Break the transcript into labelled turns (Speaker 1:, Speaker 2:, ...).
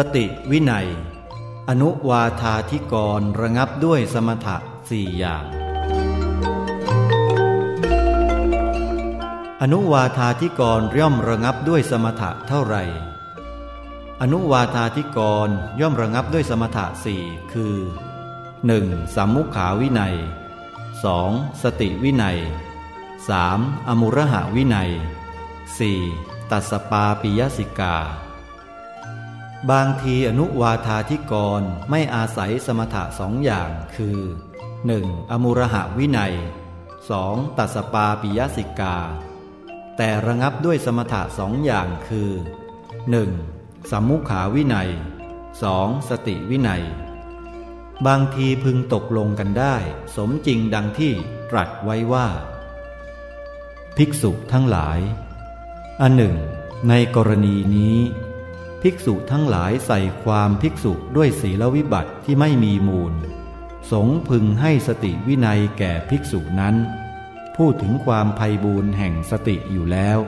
Speaker 1: สติวินัย อนุวาธาธิกรระงับด้วยสมถะสี่อย่าง อนุวาธาธิกรย่อมระงับด้วยสมถะเท่าไหร่ อนุวาธาธิกรย่อมระงับด้วยสมถะสี่คือ 1. สัมมุขาวินัย 2. สติวินัย 3. อมุระหะวินัย 4. ตัสปาปิยสิกา บางทีอนุวาธาธิกรไม่อาศัยสมถะสองอย่างคือ 1. อมุระหะวินัย 2. ตัสปาปิยสิกา แต่ระงับด้วยสมถะสองอย่างคือ 1. สัมมุขาวินัย 2. สติวินัย บางทีพึงตกลงกันได้ สมจริงดังที่ตรัสไว้ว่า ภิกษุทั้งหลาย อันหนึ่ง ในกรณีนี้ ภิกษุทั้งหลายใส่ความภิกษุด้วยศีลวิบัติที่ไม่มีมูล สงพึงให้สติวินัยแก่ภิกษุนั้น พูดถึงความภัยบูรณ์แห่งสติอยู่แล้ว